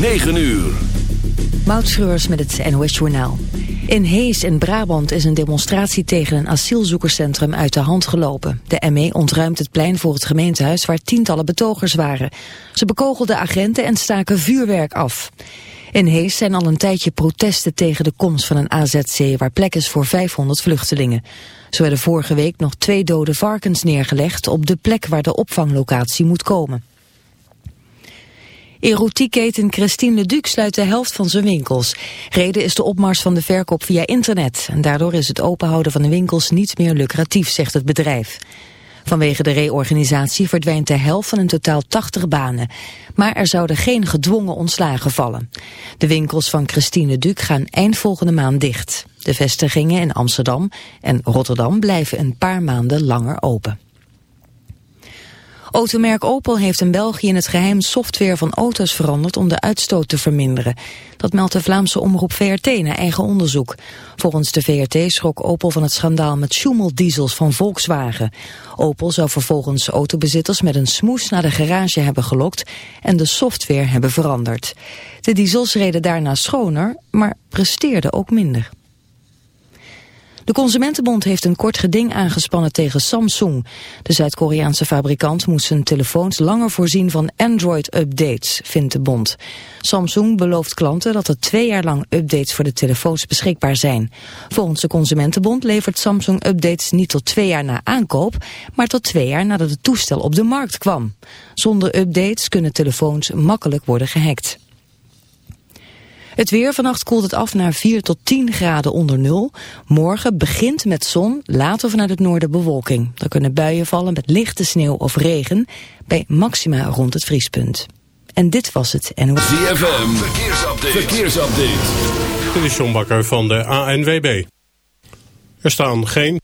9 uur. Moutschreurs met het NOS Journaal. In Hees in Brabant is een demonstratie tegen een asielzoekerscentrum uit de hand gelopen. De ME ontruimt het plein voor het gemeentehuis waar tientallen betogers waren. Ze bekogelden agenten en staken vuurwerk af. In Hees zijn al een tijdje protesten tegen de komst van een AZC waar plek is voor 500 vluchtelingen. Zo werden vorige week nog twee dode varkens neergelegd op de plek waar de opvanglocatie moet komen. Erotieketen Christine Leduc sluit de helft van zijn winkels. Reden is de opmars van de verkoop via internet. En daardoor is het openhouden van de winkels niet meer lucratief, zegt het bedrijf. Vanwege de reorganisatie verdwijnt de helft van in totaal 80 banen. Maar er zouden geen gedwongen ontslagen vallen. De winkels van Christine Duc gaan eind volgende maand dicht. De vestigingen in Amsterdam en Rotterdam blijven een paar maanden langer open. Automerk Opel heeft in België in het geheim software van auto's veranderd om de uitstoot te verminderen. Dat meldt de Vlaamse omroep VRT na eigen onderzoek. Volgens de VRT schrok Opel van het schandaal met Schumel-diesels van Volkswagen. Opel zou vervolgens autobezitters met een smoes naar de garage hebben gelokt en de software hebben veranderd. De diesels reden daarna schoner, maar presteerden ook minder. De Consumentenbond heeft een kort geding aangespannen tegen Samsung. De Zuid-Koreaanse fabrikant moest zijn telefoons langer voorzien van Android-updates, vindt de bond. Samsung belooft klanten dat er twee jaar lang updates voor de telefoons beschikbaar zijn. Volgens de Consumentenbond levert Samsung updates niet tot twee jaar na aankoop, maar tot twee jaar nadat het toestel op de markt kwam. Zonder updates kunnen telefoons makkelijk worden gehackt. Het weer vannacht koelt het af naar 4 tot 10 graden onder nul. Morgen begint met zon, later vanuit het noorden bewolking. Er kunnen buien vallen met lichte sneeuw of regen, bij maxima rond het vriespunt. En dit was het NOS. ZFM, verkeersupdate. verkeersupdate. Dit is John Bakker van de ANWB. Er staan geen...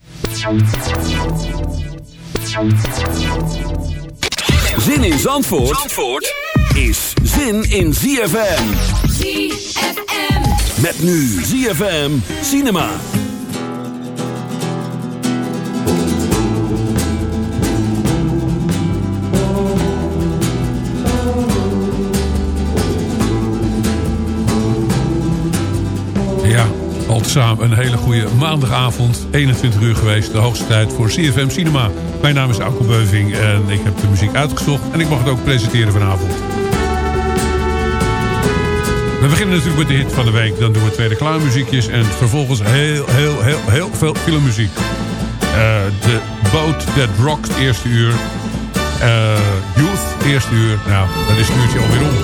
Zin in Zandvoort? Zandvoort? is zin in ZFM. ZFM. Met nu ZFM Cinema. Ja, al samen een hele goede maandagavond. 21 uur geweest, de hoogste tijd voor CFM Cinema. Mijn naam is Alko Beuving en ik heb de muziek uitgezocht. En ik mag het ook presenteren vanavond. We beginnen natuurlijk met de hit van de week. Dan doen we twee reclamemuziekjes. En vervolgens heel, heel, heel, heel veel filmmuziek. Uh, de Boat That Rocked, eerste uur. Uh, Youth, eerste uur. Nou, dan is het uurtje alweer om.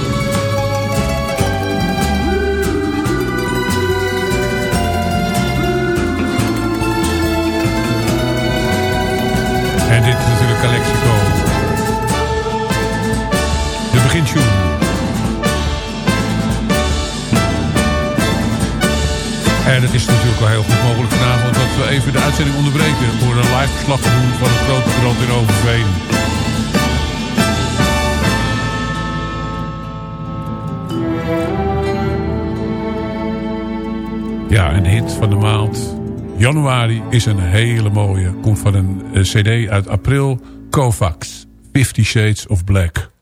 En dit is natuurlijk Calexico. De begintune. En het is natuurlijk wel heel goed mogelijk vanavond dat we even de uitzending onderbreken... voor een live verslag te doen van een grote brand in Overveen. Ja, een hit van de maand. Januari is een hele mooie. Komt van een eh, cd uit april. Kovacs. Fifty Shades of Black.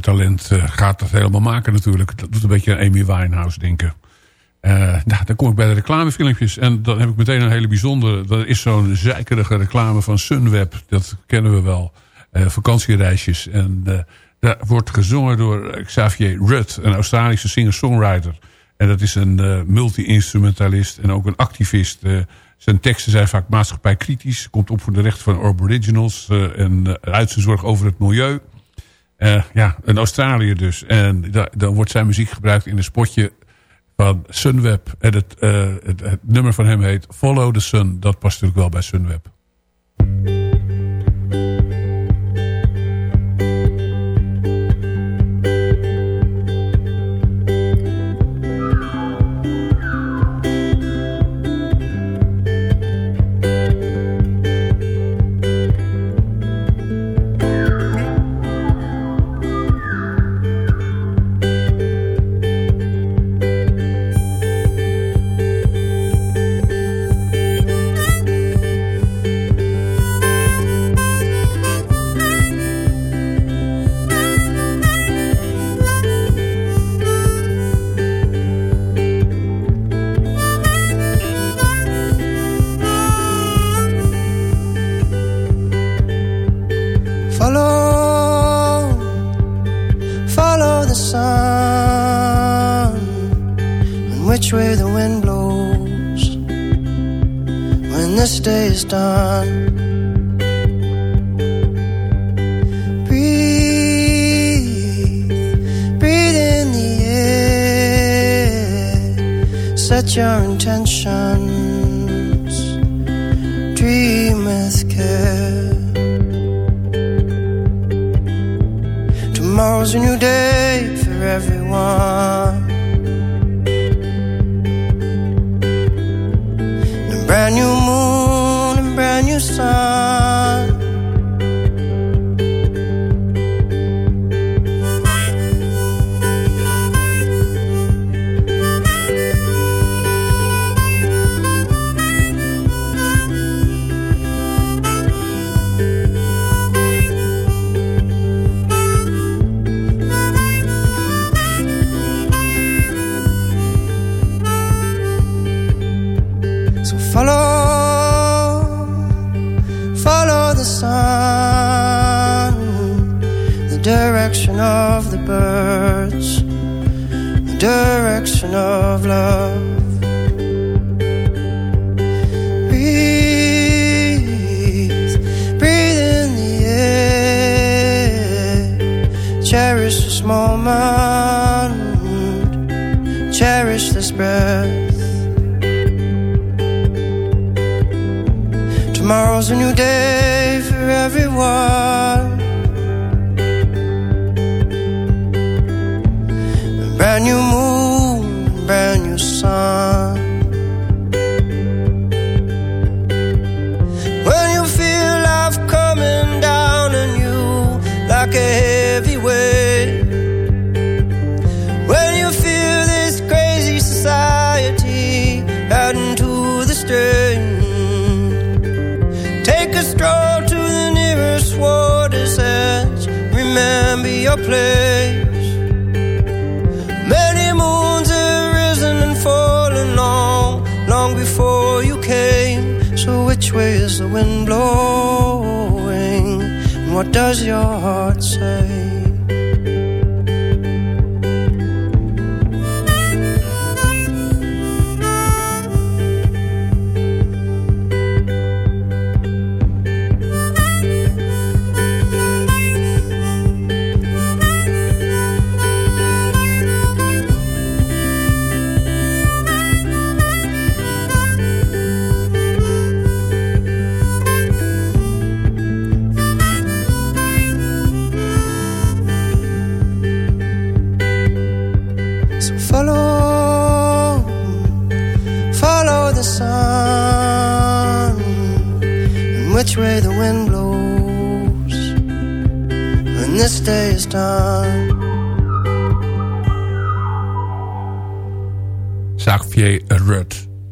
Supertalent, uh, gaat dat helemaal maken natuurlijk. Dat doet een beetje aan Amy Winehouse denken. Uh, nou, dan kom ik bij de reclamefilmpjes. En dan heb ik meteen een hele bijzondere... Dat is zo'n zeikerige reclame van Sunweb. Dat kennen we wel. vakantiereisjes. En daar wordt gezongen door Xavier Rudd. Een Australische singer-songwriter. En dat is een multi-instrumentalist en ook een activist... Zijn teksten zijn vaak maatschappijkritisch. Komt op voor de rechten van aboriginals. Uh, en uit zijn zorg over het milieu. Uh, ja, een Australië dus. En dan wordt zijn muziek gebruikt in een spotje van Sunweb. En het, het, het nummer van hem heet Follow the Sun. Dat past natuurlijk wel bij Sunweb.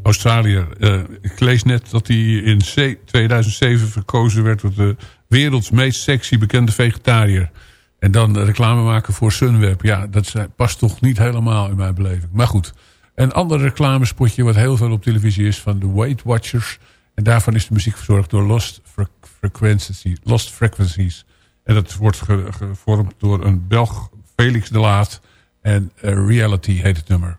Australiër. Uh, ik lees net dat hij in 2007 verkozen werd... tot de werelds meest sexy bekende vegetariër. En dan reclame maken voor Sunweb. Ja, dat past toch niet helemaal in mijn beleving. Maar goed, een ander reclamespotje... wat heel veel op televisie is van de Weight Watchers. En daarvan is de muziek verzorgd door Lost, Frequencies. Lost Frequencies. En dat wordt gevormd door een Belg, Felix de Laat. En uh, Reality heet het nummer.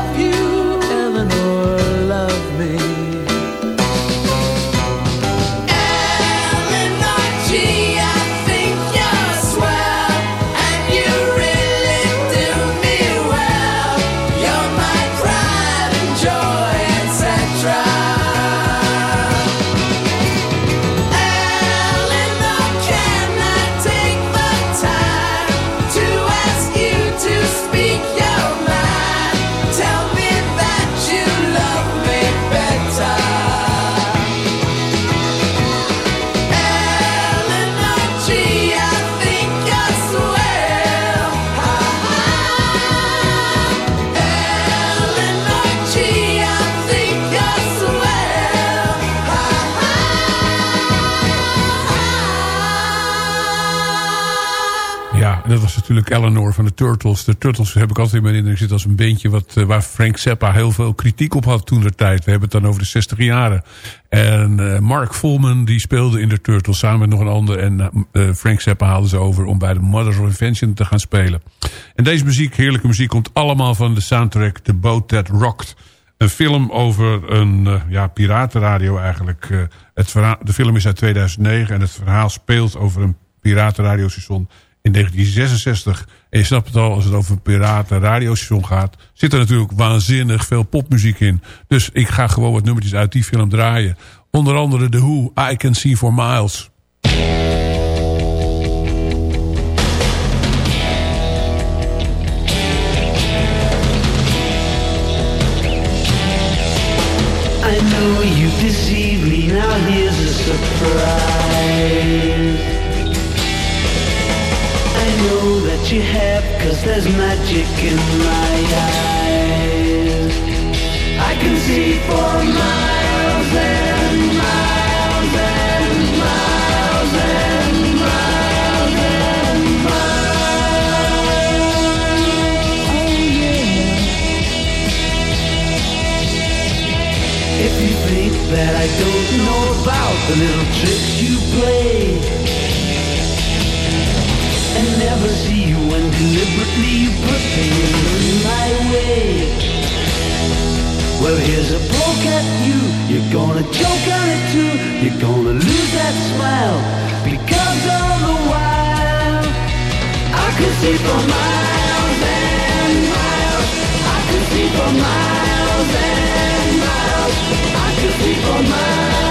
natuurlijk Eleanor van de Turtles. De Turtles heb ik altijd in mijn herinnering zitten als een beentje... Wat, eh, waar Frank Zappa heel veel kritiek op had toen de tijd. We hebben het dan over de 60 jaren. En eh, Mark Volman die speelde in de Turtles samen met nog een ander. En eh, Frank Zappa haalde ze over om bij de Mothers of Invention te gaan spelen. En deze muziek, heerlijke muziek, komt allemaal van de soundtrack The Boat That Rocked. Een film over een ja, piratenradio eigenlijk. Het verhaal, de film is uit 2009 en het verhaal speelt over een piratenradiostation in 1966. En je snapt het al, als het over een piratenradiostation gaat... zit er natuurlijk waanzinnig veel popmuziek in. Dus ik ga gewoon wat nummertjes uit die film draaien. Onder andere The Who, I Can See For Miles. I know you deceived me, now here's a surprise. Cause there's magic in my eyes. I can see for miles and miles and miles and miles and miles. Oh yeah. If you think that I don't know about the little tricks you play put things in my way. Well here's a poke at you, you're gonna choke on it too. You're gonna lose that smile because all the while I could see for miles and miles. I could see for miles and miles. I could see for miles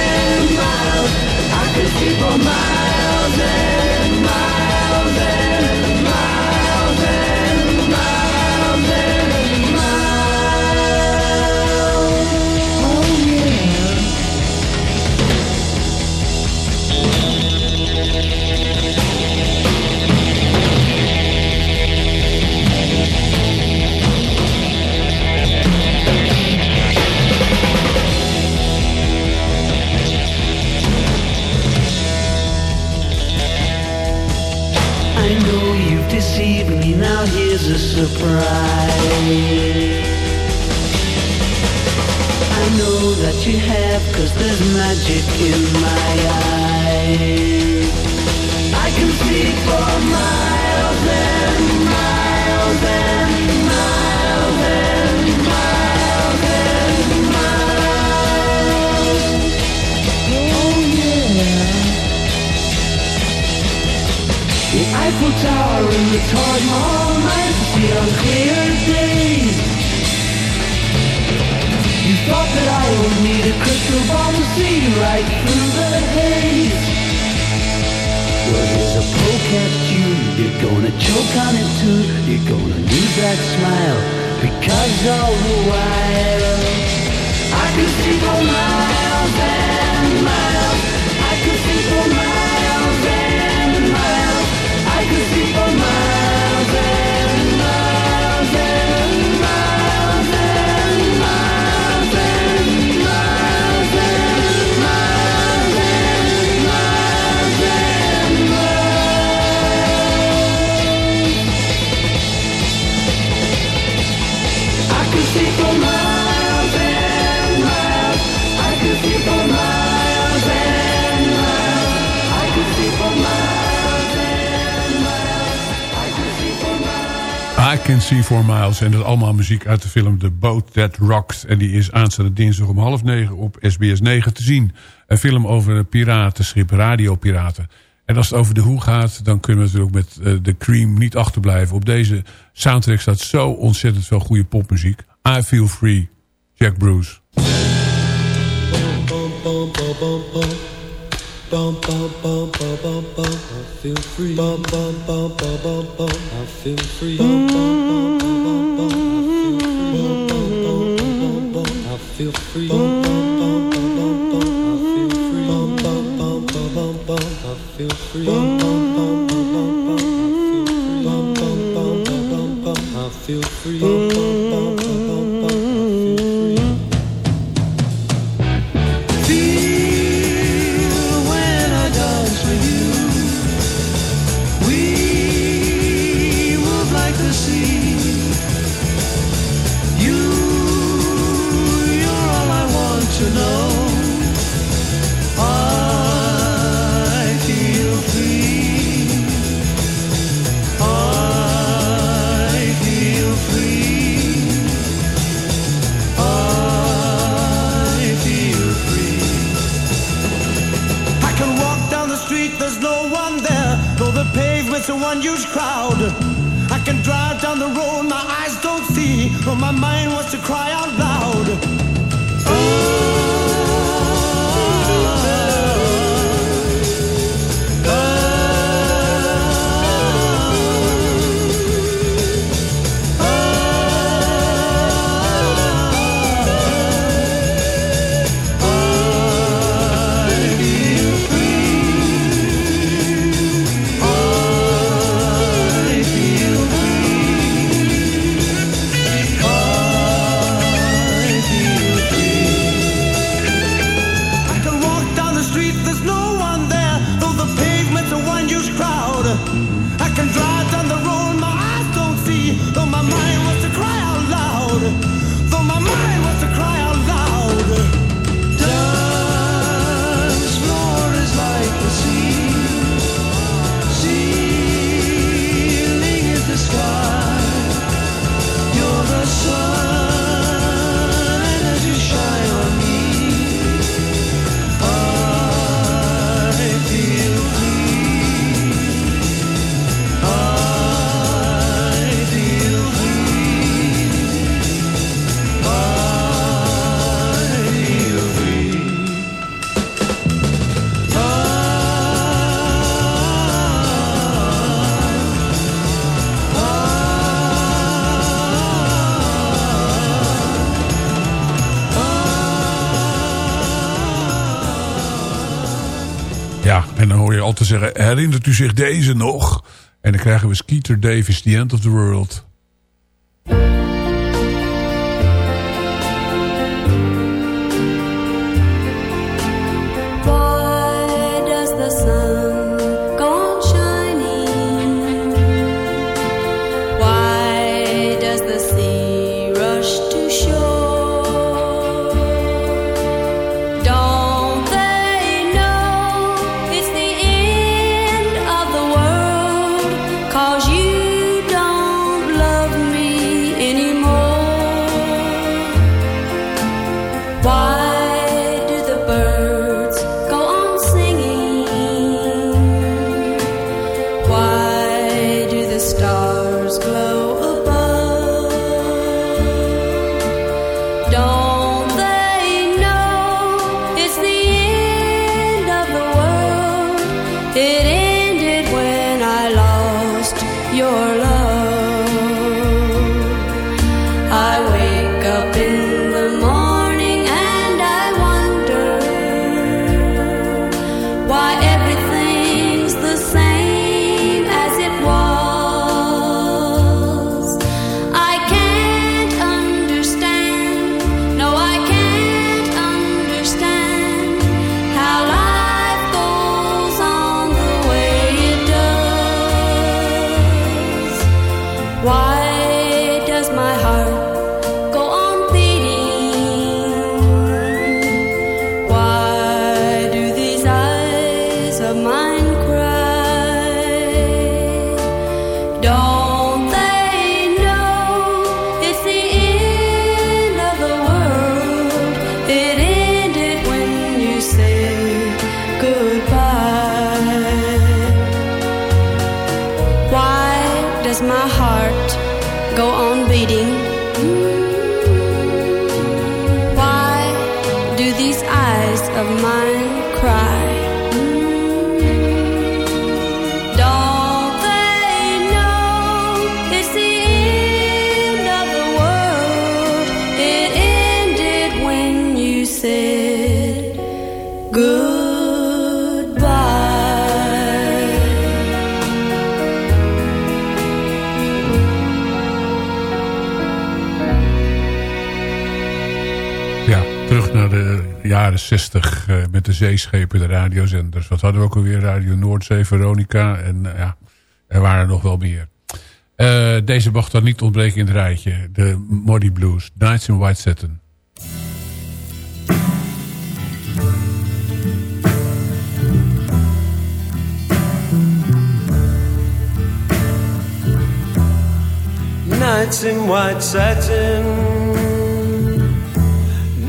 it's people miles and miles. Surprise. I know that you have, cause there's magic in my eyes. I can see for miles and miles and Eiffel Tower and the clear. You thought that I would need a crystal ball to see right through the haze. Well, here's a poke at you. You're gonna choke on it too. You're gonna lose that smile because all the while I can see for miles and miles. I can see for miles I Can See For Miles. En dat allemaal muziek uit de film The Boat That Rocked. En die is aanstaande dinsdag om half negen op SBS 9 te zien. Een film over een piratenschip, radiopiraten. En als het over de hoe gaat, dan kunnen we natuurlijk met eh, de Cream niet achterblijven. Op deze soundtrack staat zo ontzettend veel goede popmuziek. I Feel Free, Jack Bruce. Bump, bump, bump, bump, bump, bump. I feel free. Bump, bump, bump, bump, bump, bump. I feel free. Bump, bump, bump, bump, bump, bump. Zeggen, herinnert u zich deze nog? En dan krijgen we Skeeter Davis, The End of the World. Jaren 60 uh, met de zeeschepen, de radiozenders. Wat hadden we ook alweer? Radio Noordzee, Veronica en uh, ja, er waren nog wel meer. Uh, deze mocht dan niet ontbreken in het rijtje. De Muddy Blues, Nights in White Satin. Nights in white satin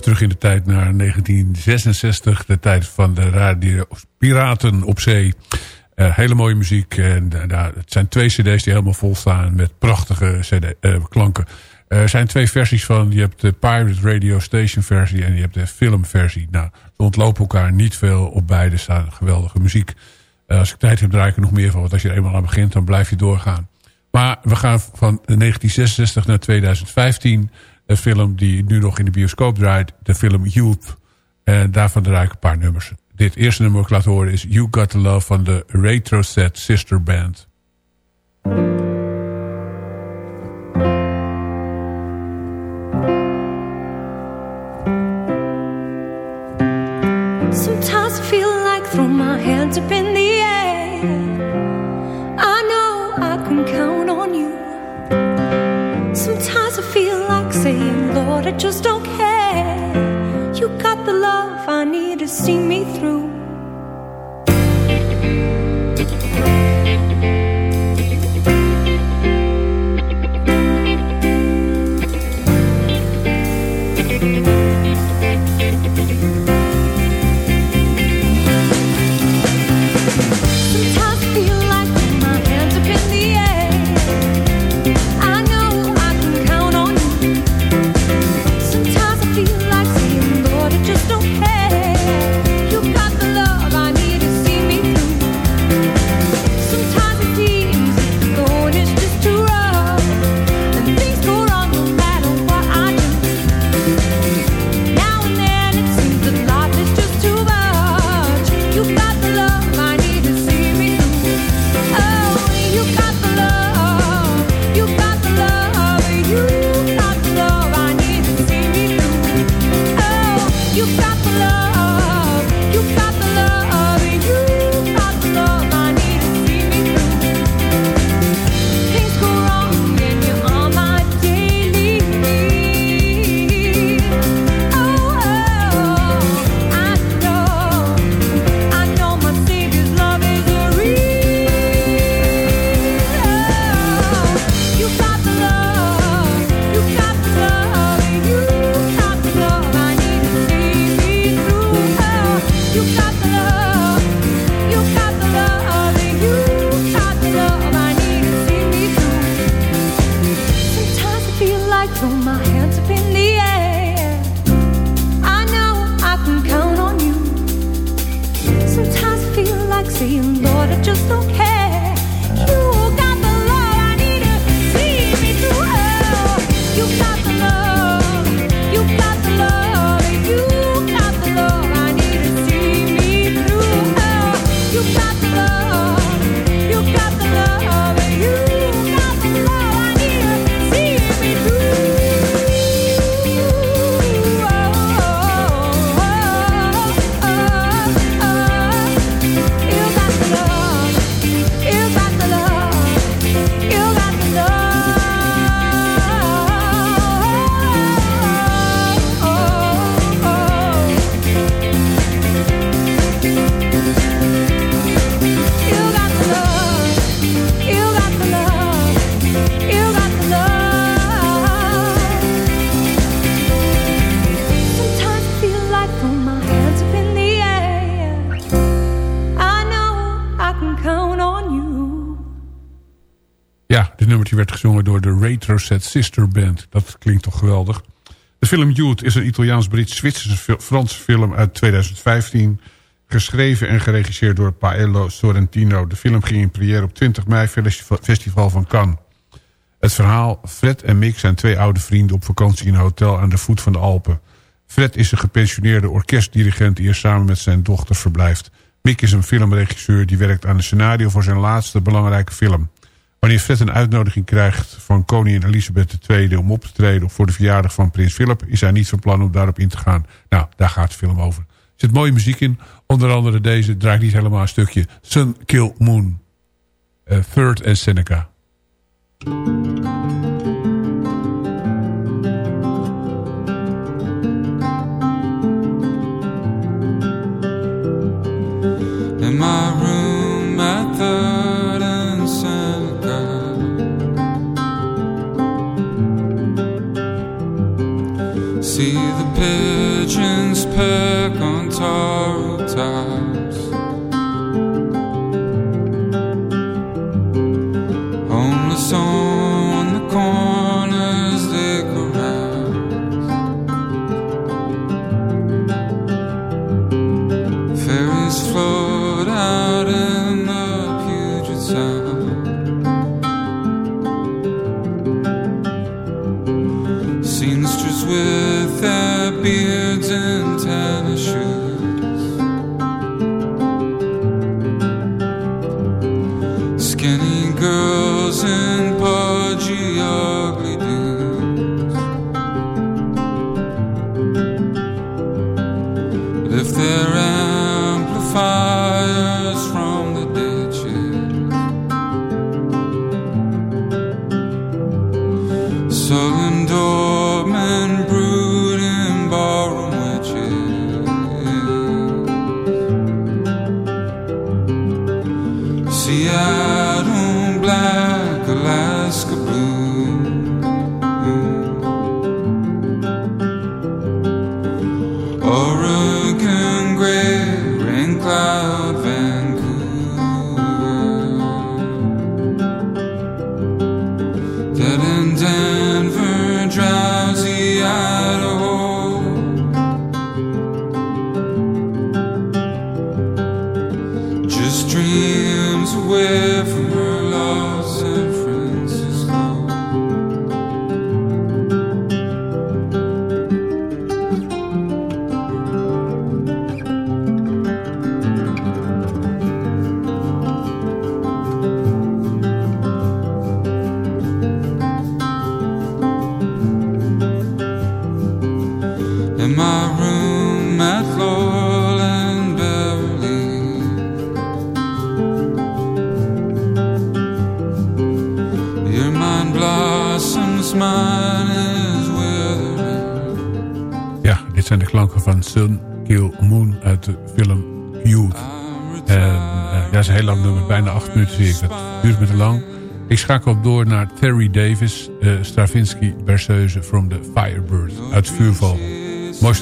terug in de tijd naar 1966. De tijd van de radio Piraten op zee. Eh, hele mooie muziek. En uh, het zijn twee cd's die helemaal vol staan met prachtige CD, eh, klanken. Er zijn twee versies van. Je hebt de Pirate Radio Station versie en je hebt de filmversie. Nou, ze ontlopen elkaar niet veel. Op beide staan geweldige muziek. Als ik tijd heb, draai ik er nog meer van. Want als je er eenmaal aan begint, dan blijf je doorgaan. Maar we gaan van 1966 naar 2015. Een film die nu nog in de bioscoop draait. De film Youth. En daarvan draai ik een paar nummers. Dit eerste nummer dat ik laat horen is You Got The Love van de Retro Set Sister Band. Sometimes I feel like throwing my hands up in the air. I know I can count just don't care. You got the love I need to see me through. Sometimes Set Sister Band. Dat klinkt toch geweldig. De film Youth is een Italiaans-Brits-Zwitserse Franse film uit 2015. Geschreven en geregisseerd door Paolo Sorrentino. De film ging in première op 20 mei Festival van Cannes. Het verhaal, Fred en Mick zijn twee oude vrienden op vakantie in een hotel aan de voet van de Alpen. Fred is een gepensioneerde orkestdirigent die er samen met zijn dochter verblijft. Mick is een filmregisseur die werkt aan een scenario voor zijn laatste belangrijke film. Wanneer Fred een uitnodiging krijgt van koningin Elisabeth II om op te treden voor de verjaardag van prins Philip, is hij niet van plan om daarop in te gaan. Nou, daar gaat de film over. Er zit mooie muziek in. Onder andere deze draait niet helemaal een stukje. Sun Kill Moon. Uh, Third en Seneca. My pigeons peck on taro tops Sun Kill Moon uit de film Youth. En uh, ja, is een heel lang nummer, bijna acht minuten zie ik. Dat duurt me te lang. Ik schakel door naar Terry Davis, uh, Stravinsky Berceuse from the Firebird uit Vuurvogel. Mooi.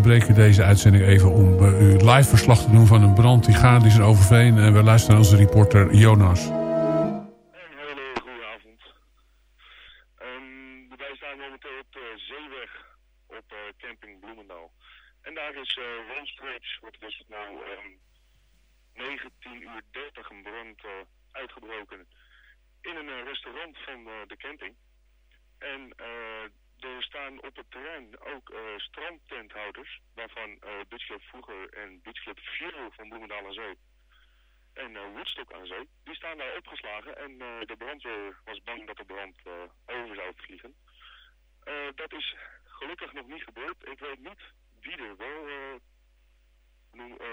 Onderbreken deze uitzending even om uh, live verslag te doen van een brand die gaande is in Overveen. En we luisteren naar onze reporter Jonas. Een hele goede avond. Um, wij staan momenteel op de zeeweg op uh, camping Bloemendaal. En daar is uh, rondstreeks, wat is het nou, um, 19 uur 30 een brand uitgebroken in een restaurant van de camping. En er staan op het terrein ook uh, strandtenthouders, waarvan uh, Beach Club vroeger en Beach Club Fuel van Bloemendaal aan Zee en uh, Woodstock aan Zee, die opgeslagen en de brandweer was bang dat de brand over zou vliegen. dat is gelukkig nog niet gebeurd. Ik weet niet wie er wel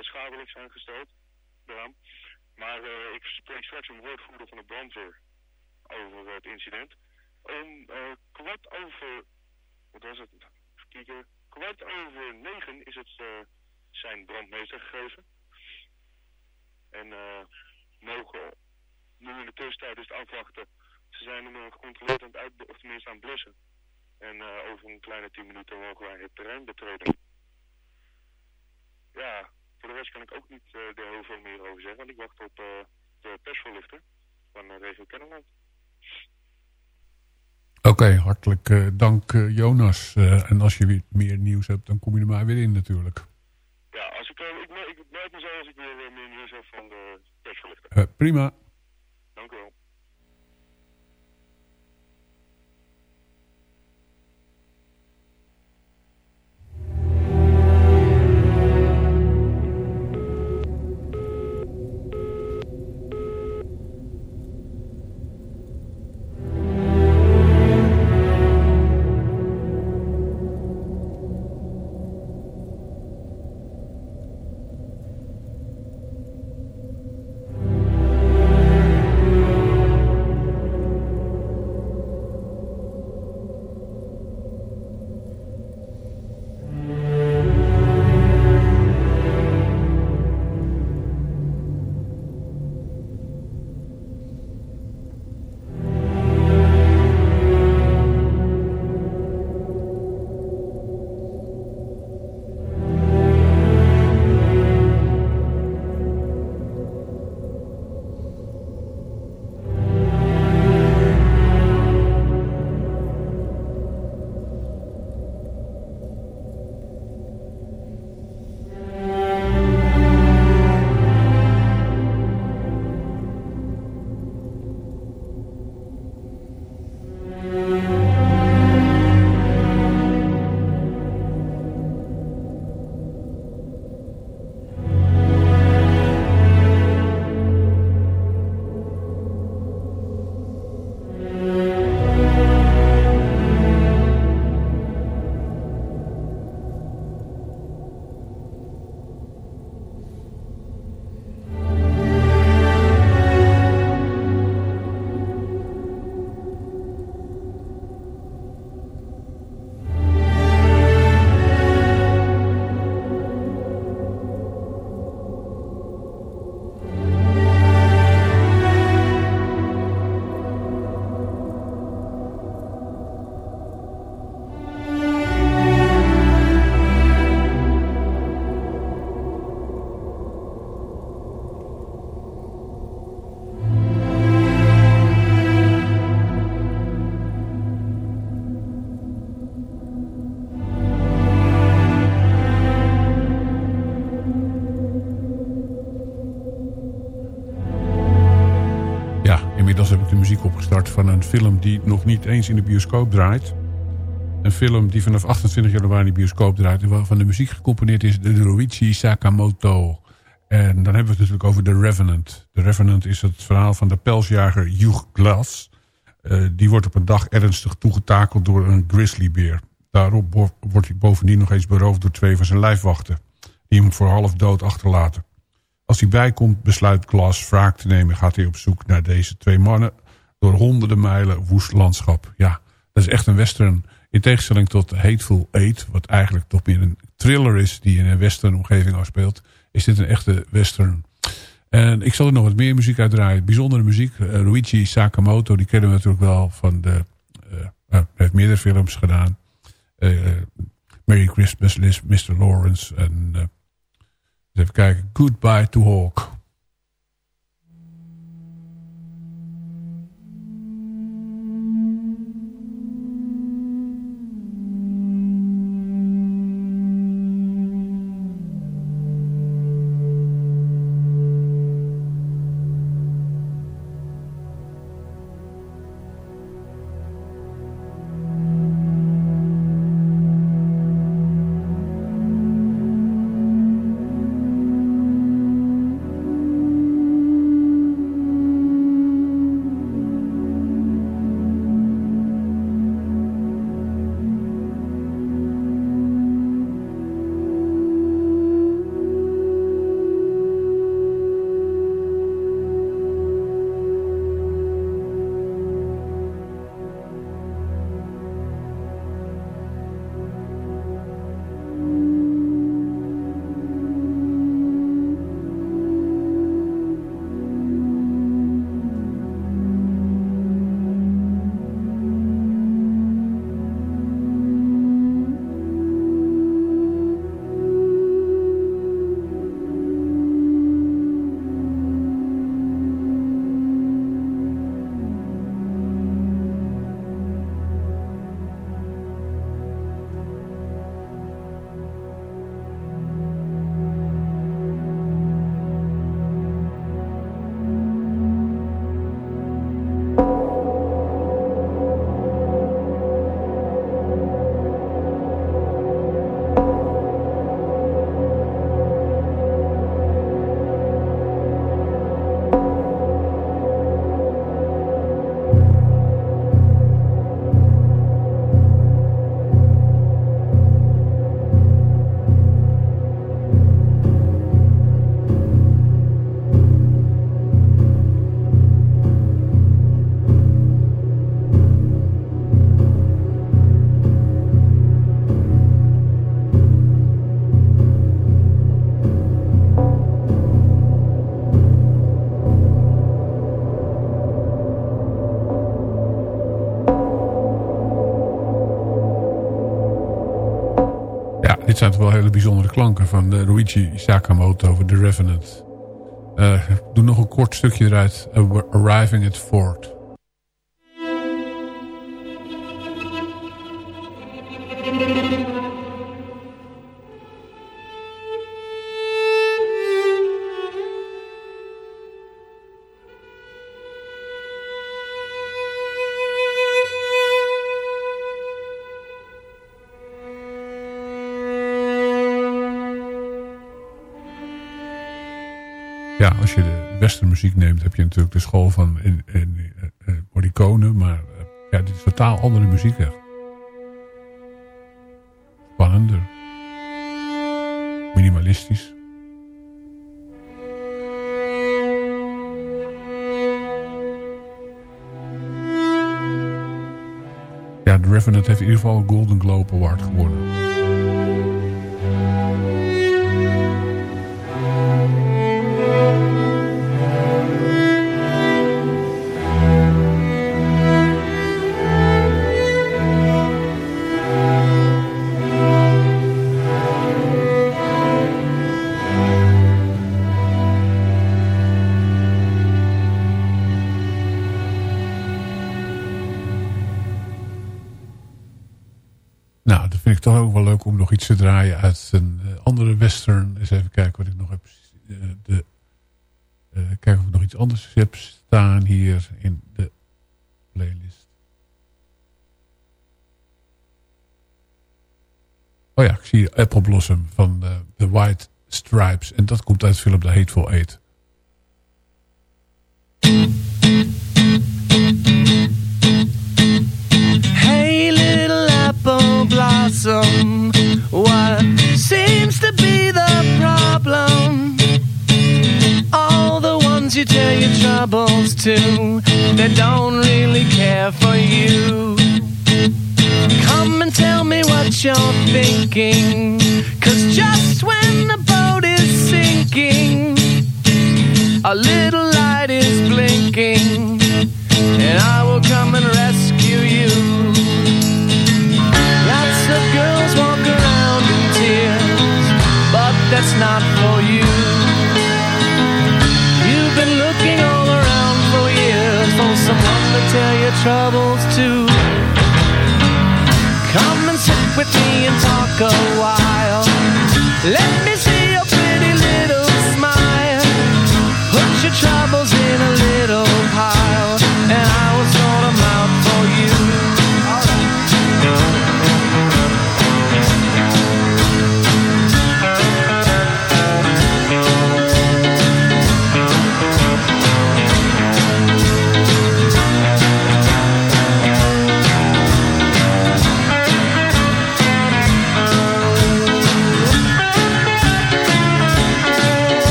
schadelijk zijn gesteld. Maar ik spreek straks een woordvoerder van de brandweer over het incident. Om kwart over, wat was het, kijken, kwart over negen is het uh, zijn brandmeester gegeven. En mogen, nu in de tussentijd is het afwachten. Ze zijn hem gecontroleerd aan het uit, of tenminste aan het blussen. En over een kleine tien minuten mogen wij het terrein betreden. Ja, voor de rest kan ik ook niet er heel veel meer over zeggen, want ik wacht op de persvoorlichter van de regio Kennemerland. Oké, okay, hartelijk uh, dank uh, Jonas. Uh, en als je weer meer nieuws hebt, dan kom je er maar weer in natuurlijk. Ja, als ik, ik, ik, ik meld me zo als ik weer meer nieuws heb van de persverlichting. prima. Film die nog niet eens in de bioscoop draait. Een film die vanaf 28 januari in de bioscoop draait... en waarvan de muziek gecomponeerd is door Ruichi Sakamoto. En dan hebben we het natuurlijk over The Revenant. The Revenant is het verhaal van de pelsjager Hugh Glass. Uh, die wordt op een dag ernstig toegetakeld door een grizzlybeer. Daarop wordt hij bovendien nog eens beroofd door twee van zijn lijfwachten. Die hem voor half dood achterlaten. Als hij bijkomt besluit Glass wraak te nemen... gaat hij op zoek naar deze twee mannen door honderden mijlen woest landschap. Ja, dat is echt een western. In tegenstelling tot Hateful Eight, wat eigenlijk toch meer een thriller is... die in een western omgeving afspeelt... is dit een echte western. En ik zal er nog wat meer muziek uitdraaien. Bijzondere muziek. Uh, Luigi Sakamoto, die kennen we natuurlijk wel van de... Uh, heeft meerdere films gedaan. Merry Christmas, Mr. Lawrence. En even kijken. Goodbye to Hawk. Wel hele bijzondere klanken van uh, Luigi Sakamoto over The Revenant. Uh, doe nog een kort stukje eruit. Arriving at Fort. Als je de westernmuziek neemt, heb je natuurlijk de school van in, uh, Morricone. Maar uh, ja, dit is totaal andere muziek echt. Spannender. Minimalistisch. Ja, The Revenant heeft in ieder geval een Golden Globe Award gewonnen. Iets te draaien uit een uh, andere western. Eens even kijken wat ik nog heb. Uh, de, uh, kijken of ik nog iets anders heb staan hier in de playlist. Oh ja, ik zie Apple Blossom van The White Stripes. En dat komt uit de film The Hateful Eight. To be the problem? All the ones you tell your troubles to, they don't really care for you. Come and tell me what you're thinking. Cause just when the boat is sinking, a little light is blinking, and I will come and rescue you. Lots of girls that's not for you. You've been looking all around for years for someone to tell your troubles to.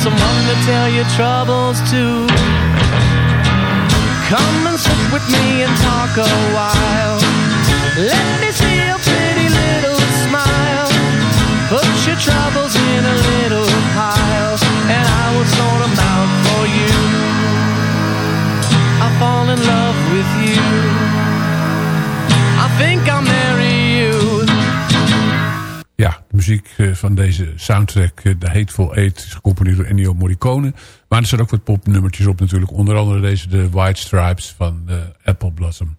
Someone to tell your troubles to. Come and sit with me and talk a while. Let me see your pretty little smile. Put your troubles in a little pile, and I will sort them out for you. I fall in love with you. I think I'll muziek eh, van deze soundtrack, eh, The Hateful Eight, is gecomponeerd door Ennio Morricone. Maar er staan ook wat popnummertjes op natuurlijk. Onder andere deze, de White Stripes van eh, Apple Blossom.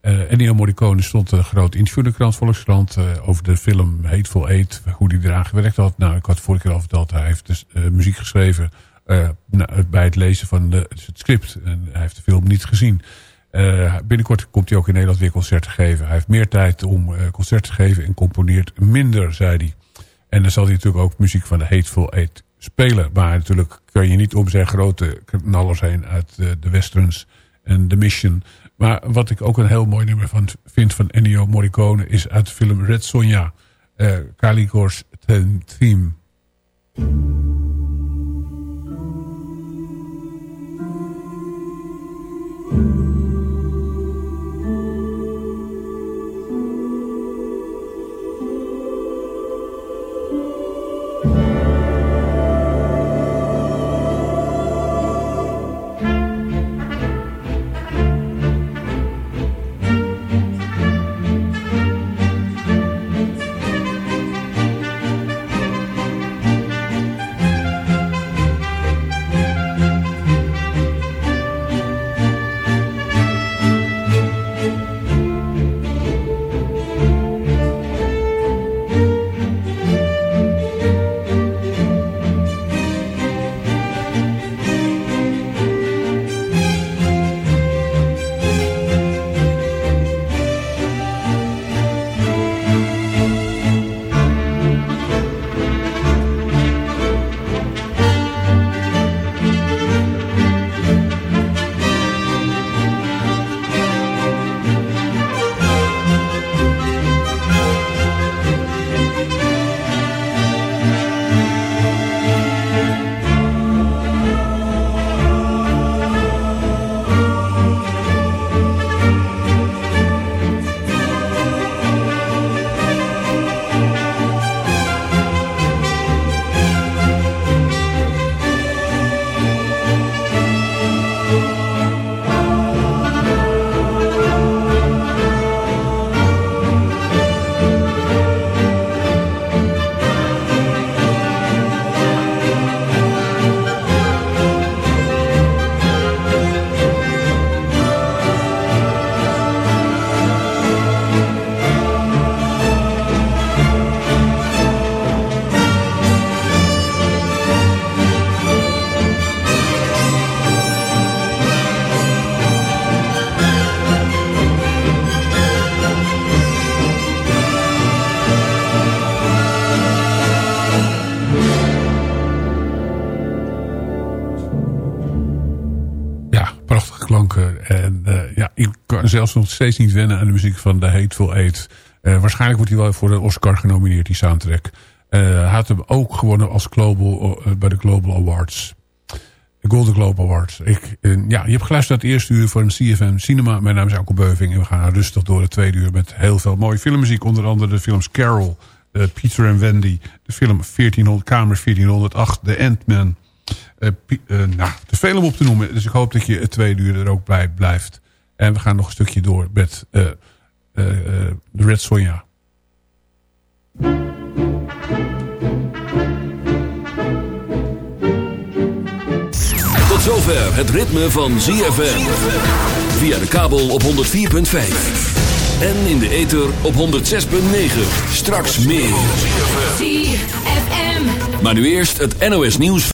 Eh Ennio Morricone stond een groot interview in de krant Volkskrant... eh, over de film Hateful Eight, hoe hij eraan gewerkt had. Nou, ik had vorige keer al verteld, hij heeft dus eh, muziek geschreven... eh, nou, bij het lezen van de, het script. En hij heeft de film niet gezien. Eh, binnenkort komt hij ook in Nederland weer concerten geven. Hij heeft meer tijd om eh, concerten te geven en componeert minder, zei hij. En dan zal hij natuurlijk ook muziek van de Hateful Eight spelen. Maar natuurlijk kun je niet om zijn grote knallers heen uit eh, de westerns en The Mission. Maar wat ik ook een heel mooi nummer van vind van Ennio Morricone... is uit de film Red Sonja, eh Caligor's Theme. Zelfs nog steeds niet wennen aan de muziek van The Hateful Eight. Eh, waarschijnlijk wordt hij wel voor de Oscar genomineerd, die soundtrack. Eh, hij had hem ook gewonnen als global, eh, bij de Global Awards. De Golden Globe Awards. Ik, ja, je hebt geluisterd naar het eerste uur van CFM Cinema. Mijn naam is Alko Beuving en we gaan rustig door het tweede uur... met heel veel mooie filmmuziek. Onder andere de films Carol, Peter en Wendy... de film 1400, Kamer 1408, The Ant-Man... nou, te veel om op te noemen. Dus ik hoop dat je het tweede uur er ook bij blijft. En we gaan nog een stukje door met eh, eh, eh, de Red Sonja. Tot zover het ritme van ZFM. Via de kabel op 104.5. En in de ether op 106.9. Straks meer. ZFM. Maar nu eerst het NOS nieuws.